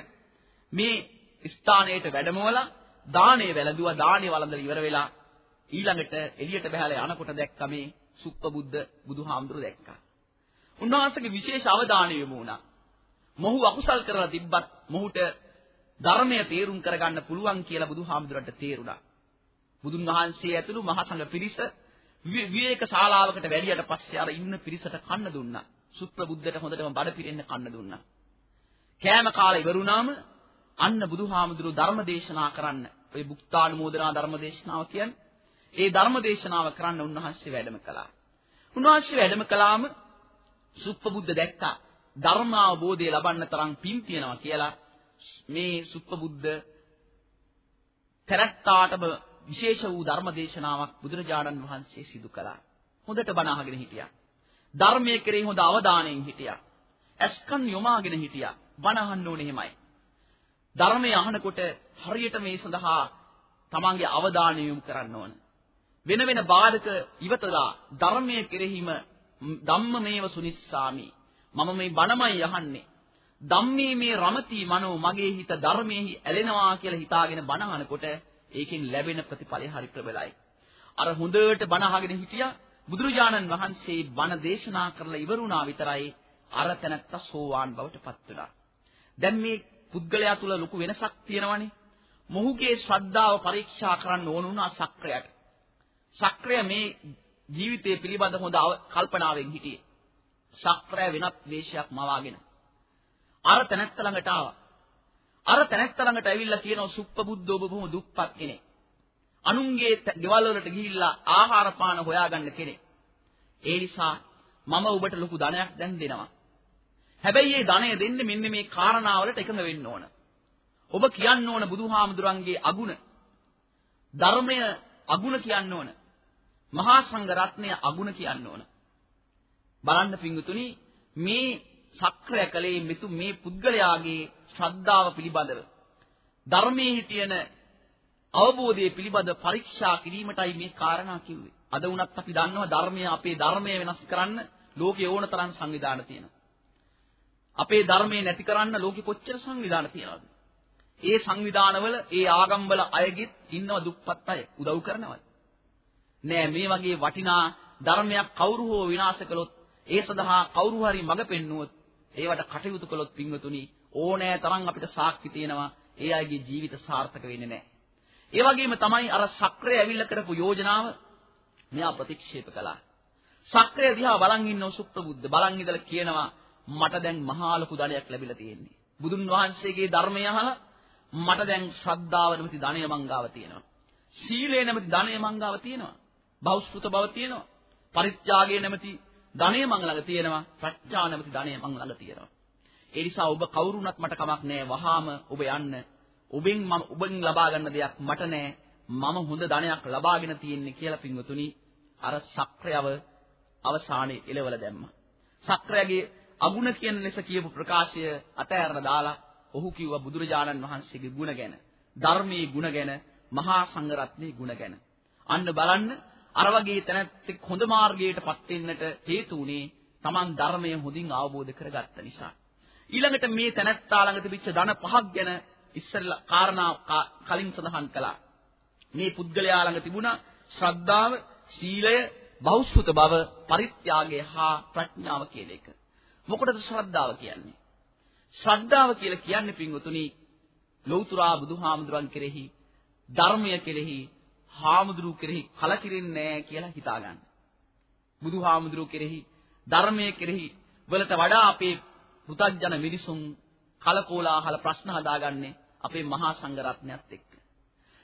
මේ ස්ථානයට වැඩමවලා දානේ වැළඳුවා දානේ වළඳලා ඉවර වෙලා ඊළඟට එළියට බහැලා යනකොට දැක්ක මේ සුප්පබුද්ධ බුදුහාමුදුරු දැක්කා. උන්වහන්සේගේ විශේෂ අවධානය යොමු වුණා. මොහු අකුසල් කරලා තිබ්බත් මොහුට ධර්මය තේරුම් කරගන්න පුළුවන් කියලා බුදුහාමුදුරන්ට තේරුණා. බුදුන් වහන්සේ ඇතුළු මහා සංඝ පිරිස විවේක ශාලාවකට වැඩියට පස්සේ අර ඉන්න පිරිසට කන්න දුන්නා. සුප්‍රබුද්ධට හොඳටම බඩ පිරෙන්න කන්න දුන්නා. කෑම කාලේ ඉවරුණාම අන්න බුදුහාමුදුරු ධර්ම දේශනා කරන්න ඔය බුක්තානුමෝදනා ධර්ම දේශනාව කියන්නේ ඒ ධර්ම දේශනාව කරන්න උන්වහන්සේ වැඩම කළා. උන්වහන්සේ වැඩම කළාම සුප්පබුද්ධ දැක්කා ධර්ම අවබෝධය ලබන්න තරම් පින් තියනවා කියලා මේ සුප්පබුද්ධ තරත්තාටම විශේෂ වූ ධර්ම දේශනාවක් බුදුරජාණන් වහන්සේ සිදු කළා. හොඳට බණ අහගෙන හිටියා. ධර්මයේ කෙරෙහි හොඳ අවධානයෙන් හිටියා. ඇස්කන් යොමාගෙන හිටියා. බණ අහන්න ඕනේ එහෙමයි. ධර්මයේ අහනකොට හරියට මේ සඳහා තමන්ගේ අවධානය යොමු කරන්න ඕන. වෙන වෙන බාධක ඉවතලා ධර්මයේ කෙරෙහිම ධම්මමේව සුනිස්සාමි. මම මේ බණමයි අහන්නේ. ධම්මේ මේ රමති මනෝ මගේ හිත ධර්මයේහි ඇලෙනවා කියලා හිතාගෙන බණ අහනකොට ඒකෙන් ලැබෙන ප්‍රතිඵලය හරි ප්‍රබලයි. අර හොඳට බණ අහගෙන හිටියා බුදුරජාණන් වහන්සේ බණ දේශනා කරලා ඉවරුණා විතරයි අර තැනත්ත සෝවාන් බවට පත් වෙලා. දැන් මේ පුද්ගලයා තුල ලොකු වෙනසක් තියෙනවනේ. මොහුගේ ශ්‍රද්ධාව පරීක්ෂා කරන්න ඕන වුණා සක්‍රයට. සක්‍රය මේ ජීවිතය පිළිබඳ හොඳ කල්පනාවෙන් හිටියේ. සක්‍රය වෙනත් වේශයක් මවාගෙන. අර තැනැත්ත ළඟට ආවා. අර තැනැත්ත ළඟට ඇවිල්ලා කියනවා සුප්පබුද්ධ ඔබ බොහොම දුප්පත් කෙනෙක්. අනුන්ගේ ගෙවල් වලට ගිහිල්ලා ආහාර පාන හොයාගන්න කෙනෙක්. ඒ නිසා මම ඔබට ලොකු ධනයක් දැන් දෙනවා. හැබැයි මේ ධනය දෙන්නේ මෙන්න මේ කාරණාවලට එකඟ වෙන්න ඕන. ඔබ කියන්න ඕන බුදුහාමුදුරන්ගේ අගුණ. ධර්මය අගුණ කියන්න ඕන. මහා සංඝ රත්නය අගුණ කියන්න ඕන. බලන්න පිංගුතුනි මේ සක්‍රය කලේ මෙතු මේ පුද්ගලයාගේ ශ්‍රද්ධාව පිළිබඳව ධර්මයේ තියෙන අවබෝධය පිළිබඳ පරීක්ෂා කිරීමටයි මේ කාරණා කිව්වේ. අද වුණත් අපි දන්නවා ධර්මය අපේ ධර්මය වෙනස් කරන්න ලෝකේ ඕන තරම් සංවිධාන තියෙනවා. අපේ ධර්මය නැති කරන්න ලෝකෙ කොච්චර සංවිධාන තියෙනවද? ඒ සංවිධානවල ඒ ආගම්වල අයගෙත් ඉන්නව දුප්පත් අය උදව් කරනවද? නෑ මේ වගේ වටිනා ධර්මයක් කවුරු හෝ විනාශ කළොත් ඒ සඳහා කවුරු හරි මඟ පෙන්නුවොත් ඒවට කටයුතු කළොත් පින්වතුනි ඕනෑ තරම් අපිට සාක්ෂි තියෙනවා ඒ අයගේ ජීවිත සාර්ථක වෙන්නේ නැහැ. ඒ වගේම තමයි අර සක්‍රය ඇවිල්ලා කරපු යෝජනාව මෙයා ප්‍රතික්ෂේප කළා. සක්‍රය දිහා බලන් ඉන්නව සුප්‍රබුද්ධ බලන් ඉඳලා කියනවා මට දැන් මහා ලොකු ධනයක් ලැබිලා තියෙන්නේ. බුදුන් වහන්සේගේ ධර්මය අහලා මට දැන් ශ්‍රද්ධාව නැමැති ධනය මංගාව තියෙනවා. සීලය නැමැති ධනය මංගාව තියෙනවා. බෞද්ධ බව තියෙනවා. පරිත්‍යාගය නැමැති ධනය මං ළඟ තියෙනවා. ප්‍රඥා නැමැති ධනය මං ළඟ තියෙනවා. ඒ නිසා ඔබ කවුරුණත් මට කමක් නැහැ. වහාම ඔබ යන්න. ඔබෙන් මම ඔබෙන් ලබා ගන්න දෙයක් මට නැහැ. මම හොඳ ධනයක් ලබාගෙන තියෙන්නේ කියලා පින්වතුනි අර සක්‍රයව අවසානයේ එලවල දැම්මා. සක්‍රයගේ අගුණ කියන ලෙස කියපු ප්‍රකාශය අතෑරලා දාලා ඔහු කිව්වා බුදුරජාණන් වහන්සේගේ ගුණ ගැන, ධර්මයේ ගුණ ගැන, මහා සංඝරත්නයේ ගුණ ගැන. අන්න බලන්න අර වගේ තැනැත්තෙක් හොඳ මාර්ගයටපත් වෙන්නට හේතු උනේ Taman ධර්මය හොඳින් අවබෝධ කරගත්ත නිසා. ඊළඟට මේ තැනැත්තා ළඟ තිබිච්ච ධන පහක් ගැන ඉස්සෙල්ලා කාරණා කලින් සඳහන් කළා. මේ පුද්ගලයා ළඟ තිබුණා ශ්‍රද්ධාව, සීලය, බෞද්ධ බව, පරිත්‍යාගය හා ප්‍රඥාව කියන එක. මොකටද ශ්‍රද්ධාව කියන්නේ? ශ්‍රද්ධාව කියලා කියන්නේ පින්වතුනි ලෞතුරා බුදුහාමුදුරන් කෙරෙහි ධර්මය කෙරෙහි හාමුදුරු කෙරෙහි කලකිරෙන්නේ නැහැ කියලා හිතා ගන්න. බුදුහාමුදුරු කෙරෙහි ධර්මයේ කෙරෙහි වලට වඩා අපේ පුතග්ජන මිනිසුන් කලකෝලාහල ප්‍රශ්න හදාගන්නේ අපේ මහා සංඝරත්නයත් එක්ක.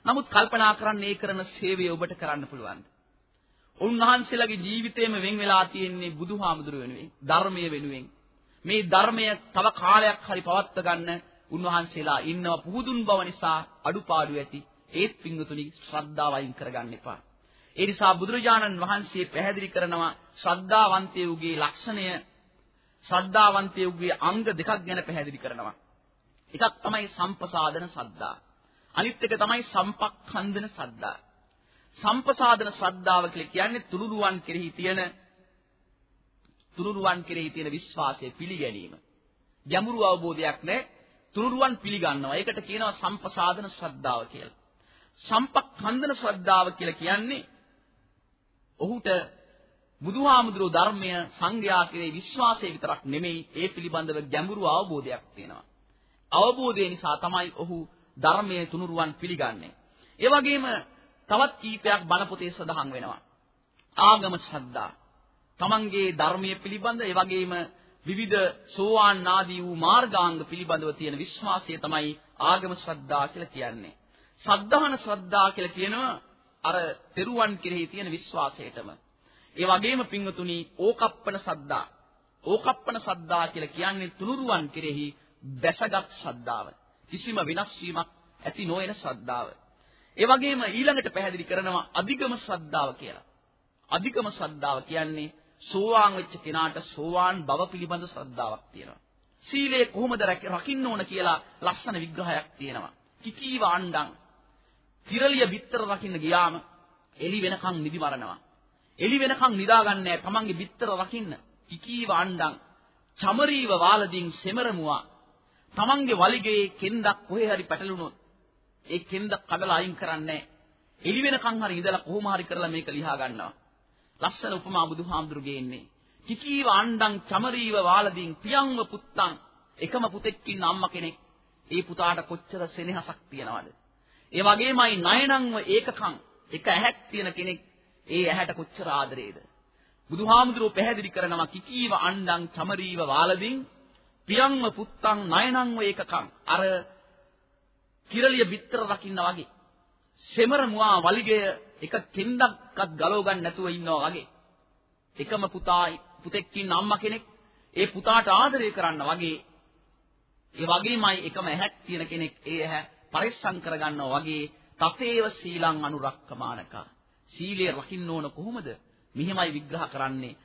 නමුත් කල්පනා කරන්න ඒ කරන සේවය ඔබට කරන්න පුළුවන්. උන්වහන්සේලාගේ ජීවිතේම වෙන් වෙලා තියෙන්නේ බුදුහාමුදුරු වෙනුවෙන්, ධර්මයේ වෙනුවෙන්. මේ ධර්මය තව කාලයක් හරි පවත්ව ගන්න උන්වහන්සේලා ඉන්නව පුහුදුන් බව නිසා අඩුපාඩු ඇති. ඒත් පිංගුතුනි ශ්‍රද්ධාව අයින් කරගන්න එපා. ඒ නිසා බුදුරජාණන් වහන්සේ පැහැදිලි කරනවා ශ්‍රද්ධාවන්තයෙකුගේ ලක්ෂණය ශ්‍රද්ධාවන්තයෙකුගේ අංග දෙකක් ගැන පැහැදිලි කරනවා. එකක් තමයි සම්පසාදන ශ්‍රද්ධා. අනිත් එක තමයි සම්පක්ඛන්දන ශ්‍රද්ධා. සම්පසාදන ශ්‍රද්ධාව කියලා කියන්නේ තුනුරුවන් කෙරෙහි තියෙන තුනුරුවන් කෙරෙහි තියෙන විශ්වාසය පිළිගැනීම. ගැඹුරු අවබෝධයක් නැහැ. තුනුරුවන් පිළිගන්නවා. ඒකට කියනවා සම්පසාදන ශ්‍රද්ධාව කියලා. සම්පක්ඛන්දන ශ්‍රද්ධාව කියලා කියන්නේ ඔහුට බුදුහාමුදුරුවෝ ධර්මය සංඝයා කෙරෙහි විශ්වාසය විතරක් නෙමෙයි ඒ පිළිබඳව ගැඹුරු අවබෝධයක් තියෙනවා. අවබෝධය නිසා තමයි ඔහු ධර්මයේ තුනුරුවන් පිළිගන්නේ. ඒ වගේම තවත් කීපයක් බණ පොතේ සඳහන් වෙනවා. ආගම ශ්‍රද්ධා. තමන්ගේ ධර්මයේ පිළිබඳ ඒ වගේම විවිධ සෝවාන් ආදී වූ මාර්ගාංග පිළිබඳව තියෙන විශ්වාසය තමයි ආගම ශ්‍රද්ධා කියලා කියන්නේ. සද්ධාන ශ්‍රද්ධා කියලා කියනවා අර තෙරුවන් කෙරෙහි තියෙන විශ්වාසයටම. ඒ වගේම පින්වතුනි ඕකප්පන සද්දා. ඕකප්පන සද්දා කියලා කියන්නේ තුනුරුවන් කෙරෙහි බැසගත් ශ්‍රද්ධාව. කිසිම වෙනස් වීමක් ඇති නොවන ශ්‍රද්ධාව. ඒ වගේම ඊළඟට පැහැදිලි කරනවා අධිගම ශ්‍රද්ධාව කියලා. අධිගම ශ්‍රද්ධාව කියන්නේ සෝවාන් වෙච්ච කෙනාට සෝවාන් බව පිළිබඳ ශ්‍රද්ධාවක් තියෙනවා. සීලය කොහොමද රකින්න ඕන කියලා ලස්සන විග්‍රහයක් තියෙනවා. කිකීව අණ්ඩං. තිරලිය බිත්තර රකින්න ගියාම එලි වෙනකන් නිදි මරනවා. එලි වෙනකන් නිදාගන්නේ තමන්ගේ බිත්තර රකින්න. කිකීව අණ්ඩං. චමරීව වාලදින් සෙමරමුවා. තමන්ගේ වලිගේ කෙන්දක් කොහේ හරි පැටලුනොත් ඒ කෙන්ද කඩලා අයින් කරන්නේ එලි වෙනකන් හරි ඉඳලා කොහොම හරි කරලා මේක ලියා ගන්නවා. ලස්සන උපමා බුදුහාමුදුරු ගේන්නේ. කිකීව අණ්ඩං චමරීව වාලදින් පියංව පුත්තං එකම පුතෙක් ඉන්න අම්මා කෙනෙක් ඒ පුතාට කොච්චර සෙනෙහසක් තියනවද? ඒ වගේමයි නයනන්ව ඒකකම්. එක ඇහැක් තියෙන කෙනෙක් ඒ ඇහැට කොච්චර ආදරේද? බුදුහාමුදුරුවෝ පැහැදිලි කරනවා කිකීව අණ්ඩං චමරීව වාලදින් පියංව පුත්තං නයනන්ව ඒකකම්. අර කිරලිය බිත්තර රකින්න වගේ. සෙමර මුවා වලිගය එක කෙන්දක්වත් ගලව ගන්න නැතුව ඉන්නවා වගේ. එකම පුතායි පුතෙක් ඉන්න අම්මා කෙනෙක් ඒ පුතාට ආදරය කරන්න වගේ. ඒ වගේමයි එකම ඇහැක් තියෙන කෙනෙක් ඒ ඇහැ පරිස්සම් කරගන්නවා වගේ තතේව සීලං අනුරක්කමානක. සීලය රකින්න ඕන කොහොමද? මෙහිමයි විග්‍රහ කරන්නේ.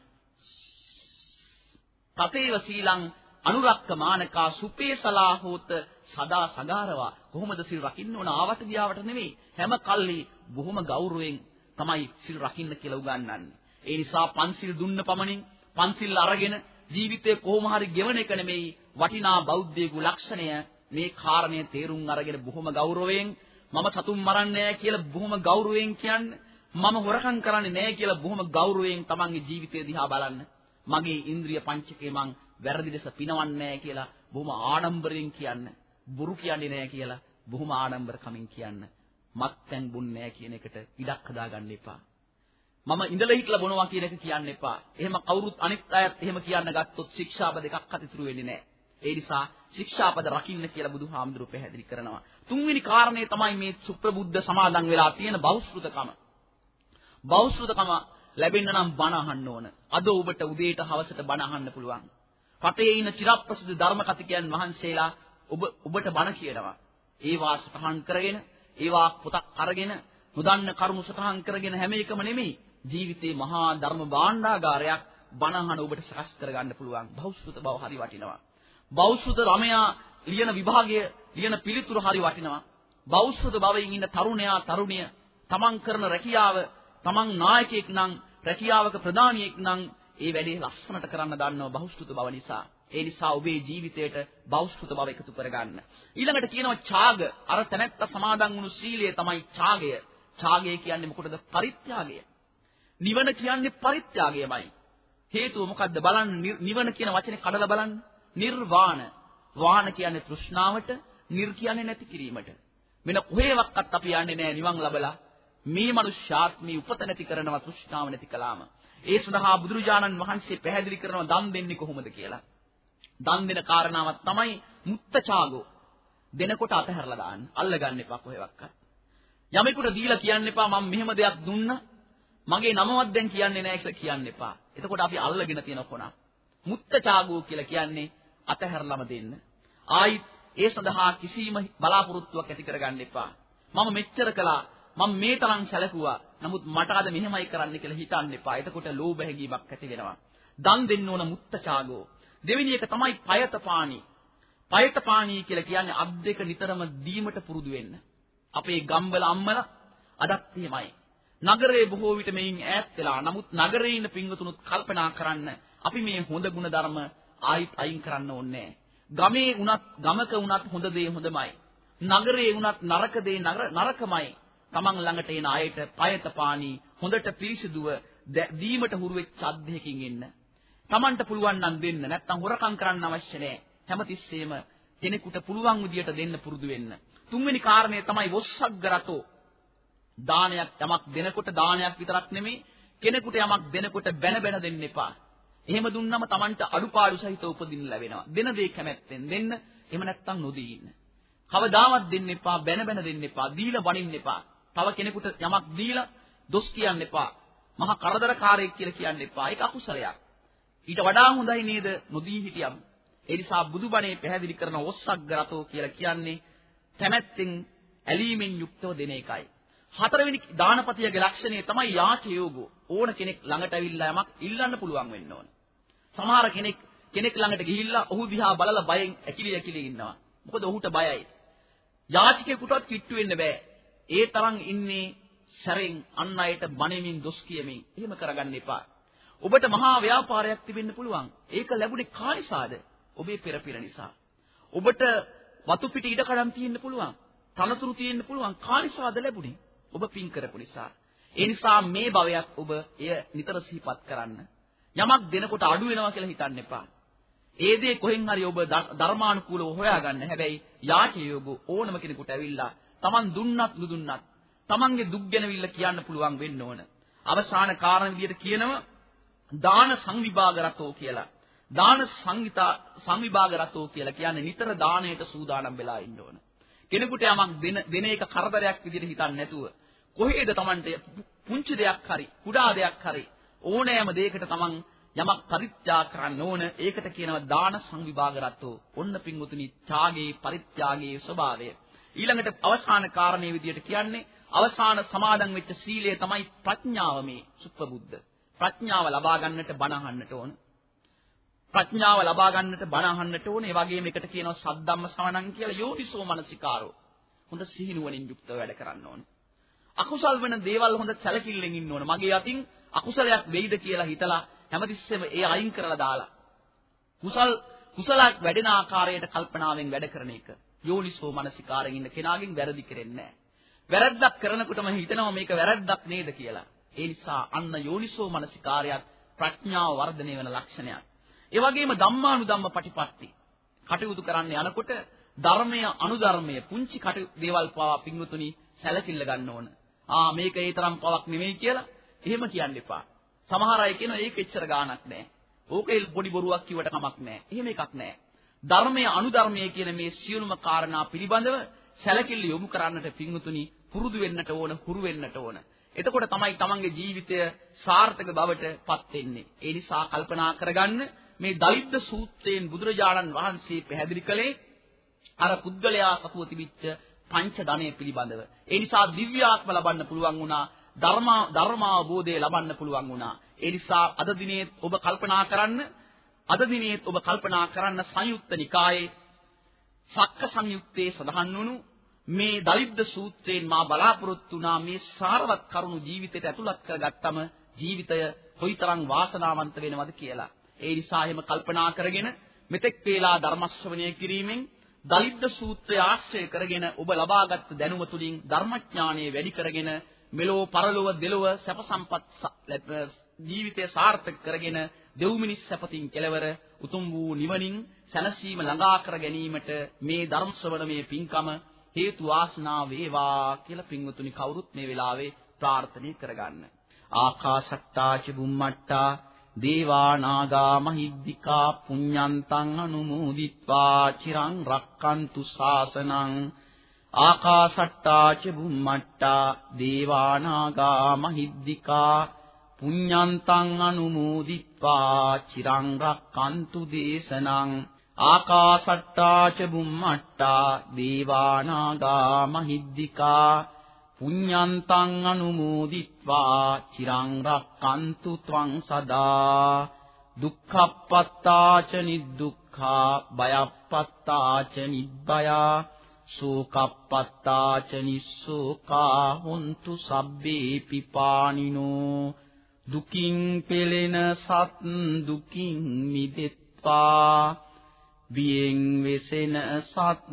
තතේව සීලං අනුරක්කමානකා සුපේසලා හෝත සදා සගාරවා. කොහොමද සිල් රකින්න ඕන? ආවට ගියාවට නෙවෙයි හැම කල්ලි බොහොම ගෞරවයෙන් තමයි සිල් රකින්න කියලා උගන්වන්නේ. ඒ නිසා පන්සිල් දුන්න පමණින් පන්සිල් අරගෙන ජීවිතේ කොහොම හරි ගෙවන එක නෙමෙයි වටිනා බෞද්ධයෙකු ලක්ෂණය මේ කාරණය තේරුම් අරගෙන බොහොම ගෞරවයෙන් මම සතුන් මරන්නේ කියලා බොහොම ගෞරවයෙන් කියන්නේ මම හොරකම් කරන්නේ නැහැ කියලා බොහොම ගෞරවයෙන් තමන්ගේ ජීවිතය දිහා බලන්න මගේ ඉන්ද්‍රිය පංචකේ මං වැරදි ලෙස පිනවන්නේ නැහැ කියලා බොහොම ආඩම්බරයෙන් කියන්න බොරු කියන්නේ නැහැ කියලා බොහොම ආඩම්බරකමින් කියන්න මත්පැන් බොන්නේ නැහැ කියන එකට ඉඩක් හදාගන්න එපා මම ඉඳලා හිටලා බොනවා කියන එක කියන්න එපා. එහෙම කවුරුත් අනිත් අයත් එහෙම කියන්න ගත්තොත් ශික්ෂාපද එකක් අතිතුරු වෙන්නේ නැහැ. ඒ නිසා ශික්ෂාපද රකින්න කියලා බුදුහාමුදුරුවෝ පැහැදිලි කරනවා. තුන්වෙනි කාරණේ තමයි මේ සුප්‍රබුද්ධ සමාදන් වෙලා තියෙන බෞද්ධකම. බෞද්ධකම ලැබෙන්න නම් බණ අහන්න ඕන. අද ඔබට උදේට හවසට බණ අහන්න පුළුවන්. රටේ ඉන්න චිරප්‍රසිද්ධ ධර්ම කතිකයන් වහන්සේලා ඔබ ඔබට බණ කියනවා. ඒවා සටහන් කරගෙන, ඒවා පොතක් අරගෙන, නොදන්න කරුණු සටහන් කරගෙන හැම එකම නෙමෙයි. ජීවිතේ මහා ධර්ම භාණ්ඩාගාරයක් බණහන ඔබට සකස් කරගන්න පුළුවන්. බෞද්ධ බව හරි වටිනවා. බෞද්ධ ළමයා ලියන විභාගය ලියන පිළිතුරු හරි වටිනවා. බෞද්ධ භවයෙන් ඉන්න තරුණයා තරුණිය තමන් කරන රැකියාව තමන් නායකයෙක් නම් රැකියාවක ප්‍රධානියෙක් නම් ඒ වැඩේ ලස්සනට කරන්න දන්නව බෞද්ධ බව නිසා. ඒ නිසා ඔබේ ජීවිතයට බෞද්ධ බව එකතු කරගන්න. ඊළඟට කියනවා ඡාග. අර තැනැත්ත සමාදන් වුණු සීලය තමයි ඡාගය. ඡාගය කියන්නේ මොකටද? පරිත්‍යාගය. නිවන කියන්නේ පරිත්‍යාගයමයි. හේතුව මොකද්ද බලන්න නිවන කියන වචනේ කඩලා බලන්න. නිර්වාණ. වාණ කියන්නේ තෘෂ්ණාවට, නිර් කියන්නේ නැති කිරීමට. වෙන කොහේවත් අපි යන්නේ නැහැ නිවන් ලබලා. මේ මනුෂ්‍යාත්මී උපත නැති කරනවා තෘෂ්ණාව නැති කළාම. ඒ සඳහා බුදුරජාණන් වහන්සේ පැහැදිලි කරනවා දන් දෙන්නේ කොහොමද කියලා. දන් දෙන කාරණාවක් තමයි මුත්තචාගෝ. දෙනකොට අතහැරලා දාන්න. අල්ලගන්න එපා කොහෙවත්. යමෙකුට දීලා කියන්න එපා මම මෙහෙම දෙයක් දුන්නා මගේ නමවත් දැන් කියන්නේ නැහැ කියලා කියන්න එපා. එතකොට අපි අල්ලගෙන තියෙන කොන. මුත්තචාගෝ කියලා කියන්නේ අතහැරලම දෙන්න. ආයි ඒ සඳහා කිසිම බලාපොරොත්තුවක් ඇති කරගන්න එපා. මම මෙච්චර කළා. මම මේ තරම් සැලකුවා. නමුත් මට අද මෙහෙමයි කරන්න කියලා හිතන්න එපා. එතකොට ලෝභ හැඟීමක් ඇති වෙනවා. දන් දෙන්න ඕන මුත්තචාගෝ. දෙවෙනි එක තමයි පයතපාණි. පයතපාණි කියලා කියන්නේ අත් දෙක නිතරම දීමට පුරුදු වෙන්න. අපේ ගම්වල අම්මලා අදත් එහෙමයි. නගරයේ බොහෝ විට මේන් ඈත් වෙලා නමුත් නගරේ ඉන්න පින්වතුනුත් කල්පනා කරන්න අපි මේ හොඳ ගුණ ධර්ම ආයිත් අයින් කරන්න ඕනේ ගමේ උනත් ගමක උනත් හොඳ දේ හොඳමයි. නගරේ උනත් නරක දේ නරකමයි. තමන් ළඟට එන අයට පයත පානි හොඳට පිරිසිදුව දීමට හුරු වෙච්ච අධ්‍යයකින් එන්න. තමන්ට පුළුවන් නම් දෙන්න නැත්නම් හොරකම් කරන්න අවශ්‍ය නැහැ. හැමතිස්සෙම කෙනෙකුට පුළුවන් විදියට දෙන්න පුරුදු වෙන්න. තුන්වෙනි කාරණය තමයි වොස්සග්ගරතෝ දානයක් යමක් දෙනකොට දානයක් විතරක් නෙමෙයි කෙනෙකුට යමක් දෙනකොට බැන බැන දෙන්න එපා. එහෙම දුන්නම Tamanට අඩුපාඩු සහිත උපදින්න ලැබෙනවා. දෙන දේ කැමැත්තෙන් දෙන්න. එහෙම නැත්නම් නොදී ඉන්න. කවදාවත් දෙන්න එපා, බැන බැන දෙන්න එපා, දීලා බනින්න එපා. තව කෙනෙකුට යමක් දීලා දොස් කියන්න එපා. මහා කරදරකාරයෙක් කියලා කියන්න එපා. ඒක අකුසලයක්. ඊට වඩා හොඳයි නේද නොදී හිටියම්. ඒ නිසා බුදුබණේ පැහැදිලි කරන ඔස්සග්ගරතෝ කියලා කියන්නේ කැමැත්තෙන් ඇලීමෙන් යුක්තව දෙන එකයි. හතරවෙනි දානපතියගේ ලක්ෂණය තමයි යාච යෝගෝ. ඕන කෙනෙක් ළඟට ඇවිල්ලා යමක් ඉල්ලන්න පුළුවන් වෙන්න ඕන. සමහර කෙනෙක් කෙනෙක් ළඟට ගිහිල්ලා ඔහු දිහා බලලා බයෙන් ඇකිලි ඇකිලි ඉන්නවා. මොකද ඔහුට බයයි. යාචකයෙකුටවත් කිට්ටු වෙන්න බෑ. ඒ තරම් ඉන්නේ සැරෙන් අන් අයට බණෙමින් දොස් කියමින්. එහෙම කරගන්න එපා. ඔබට මහා ව්‍යාපාරයක් තිබෙන්න පුළුවන්. ඒක ලැබුණේ කානිසාද? ඔබේ පෙරපිර නිසා. ඔබට වතු පිටි ඉඩකඩම් තියෙන්න පුළුවන්. තනතුරු තියෙන්න පුළුවන්. කානිසාද ලැබුණේ? ඔබ පින් කරපු නිසා. ඒ නිසා මේ භවයක් ඔබ එය නිතර සිහිපත් කරන්න. යමක් දෙනකොට අඩු වෙනවා කියලා හිතන්න එපා. ඒ දේ කොහෙන් හරි ඔබ ධර්මානුකූලව හොයාගන්න. හැබැයි යාචයෝග ඕනම කෙනෙකුට ඇවිල්ලා Taman දුන්නත් නුදුන්නත් Tamanගේ දුක් ගැනවිල්ල කියන්න පුළුවන් වෙන්න ඕන. අවසාන කාරණ විදියට කියනවා දාන සංවිභාග රතෝ කියලා. දාන සංගීතා සංවිභාග රතෝ කියලා කියන්නේ නිතර දාණයට සූදානම් වෙලා ඉන්න ඕන. කෙනෙකුට යමක් දෙන දෙන එක කරදරයක් විදිහට හිතන්නේ නැතුව කොහේද Tamante පුංචි දෙයක් හරි කුඩා දෙයක් හරි ඕනෑම දෙයකට Taman යමක් පරිත්‍යාග කරන්න ඕන ඒකට කියනවා දාන සංවිභාග රතෝ. ඔන්න පින්වතුනි ත්‍යාගයේ පරිත්‍යාගයේ ස්වභාවය. ඊළඟට අවසාන කාරණේ විදිහට කියන්නේ අවසාන සමාදන් වෙච්ච සීලය තමයි ප්‍රඥාව මේ සුප්පබුද්ධ. ප්‍රඥාව ලබා ගන්නට බණ අහන්නට ඕන. ප්‍රඥාව ලබා ගන්නට බණ අහන්නට ඕන. ඒ වගේම එකට කියනවා සද්ධම්ම ශ්‍රවණං කියලා යෝනිසෝ මනසිකාරෝ. හොඳ සිහිනුවණින් යුක්තව වැඩ කරන්න ඕන. අකුසල් වෙන දේවල් හොඳ සැලකිල්ලෙන් ඉන්න ඕන. මගේ අතින් අකුසලයක් වෙයිද කියලා හිතලා හැමතිස්සෙම ඒ අයින් කරලා දාලා කුසල් කුසලයක් වැඩෙන ආකාරයට කල්පනාවෙන් වැඩ කරන එක. යෝනිසෝ මනසිකාරයෙන් ඉන්න කෙනාගෙන් වැරදි කරෙන්නේ නැහැ. වැරද්දක් කරනකොටම හිතනවා මේක වැරද්දක් නේද කියලා. ඒ නිසා අන්න යෝනිසෝ මනසිකාරයත් ප්‍රඥාව වර්ධනය වෙන ලක්ෂණයක්. ඒ වගේම ධම්මානුධම්ම පටිපatti. කටයුතු කරන්න යනකොට ධර්මය අනුධර්මය පුංචි කටයුතු දේවල් පවා පින්වතුනි සැලකිල්ල ගන්න ඕන. ආ මේක ඒ තරම් පවක් නෙමෙයි කියලා එහෙම කියන්න එපා. සමහර අය කියනවා ඒක එච්චර ගාණක් නෑ. ඕකේ පොඩි බොරුවක් කිව්වට කමක් නෑ. එහෙම එකක් නෑ. ධර්මයේ අනුධර්මයේ කියන මේ සියලුම කාරණා පිළිබඳව සැලකිල්ල යොමු කරන්නට පින්වතුනි පුරුදු වෙන්නට ඕන, හුරු වෙන්නට ඕන. එතකොට තමයි තමන්ගේ ජීවිතය සාර්ථක බවට පත් වෙන්නේ. ඒ නිසා කල්පනා කරගන්න මේ දලිද්ද සූත්‍රයෙන් බුදුරජාණන් වහන්සේ පැහැදිලි කළේ අර පුද්ගලයා සතුව තිබිච්ච පංච ධනය පිළිබඳව. ඒ නිසා දිව්‍යාත්ම ලබන්න පුළුවන් වුණා. ධර්ම ධර්මාවබෝධය ලබන්න පුළුවන් වුණා. ඒ නිසා අද දිනේ ඔබ කල්පනා කරන්න අද දිනේ ඔබ කල්පනා කරන්න සංයුක්ත නිකායේ සක්ක සංයුත්තේ සඳහන් වුණු මේ දලිද්ද සූත්‍රයෙන් මා බලාපොරොත්තු වුණා මේ සාරවත් කරුණු ජීවිතයට ඇතුළත් කරගත්තම ජීවිතය කොයිතරම් වාසනාවන්ත වෙනවද කියලා. ඒ නිසා එහෙම කල්පනා කරගෙන මෙතෙක් වේලා ධර්ම ශ්‍රවණය කිරීමෙන් දලිද්ද සූත්‍රය ආශ්‍රය කරගෙන ඔබ ලබාගත් දැනුම තුලින් ධර්මඥානය වැඩි කරගෙන මෙලෝ පරලොව දෙලොව සැප සම්පත් ජීවිතය සාර්ථක කරගෙන දෙව් මිනිස් සැපතින් කෙලවර උතුම් වූ නිවනින් සැනසීම ළඟා කර ගැනීමට මේ ධර්ම ශ්‍රවණමේ පින්කම හේතු වාසනා වේවා කියලා පින්වතුනි කවුරුත් මේ වෙලාවේ ප්‍රාර්ථනා කරගන්න. ආකාශට්ටා චුම්මට්ටා දේවා නාගා මහිද්దికා පුඤ්ඤන්තං අනුමෝදිත්වා චිරං රක්칸තු ශාසනං ආකාසට්ටා ච බුම්මට්ටා දේවානාගා මහිද්దికා පුඤ්ඤන්තං අනුමෝදිත්වා චිරං රක්칸තු දේශනං. ආකාසට්ටා ච බුම්මට්ටා දේවානාගා මහිද්దికා පුඤ්ඤන්තං අනුමෝදිත්වා චිරං රක්칸තු ත්වං සදා. දුක්ඛප්පත්තා ච නිදුක්ඛා බයප්පත්තා ච නිබ්බයා සෝකප්පත්තා ච නිස්සෝකා හොන්තු සබ්බේ පිපානිනෝ දුකින් පෙළෙන සත් දුකින් මිදෙත්වා. බියෙන් වෙසෙන සත්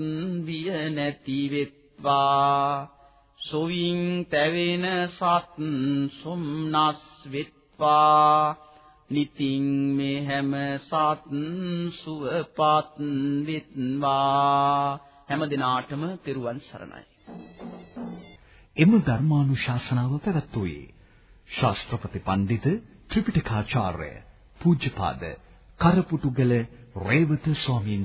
බිය නැති වෙත්වා. සොවින් තැවෙන සත් සොම්නස් වෙත්වා. නිතින් මේ හැම සත් සුවපත් වෙත්වා. හැම දිනාටම තෙරුවන් සරණයි. එම ධර්මානුශාසනාව පැවැත්වුවේ ශාස්ත්‍රපති පඬිතු ත්‍රිපිටකාචාර්ය පූජ්‍යපාද කරපුටුගල රේවත ස්වාමීන්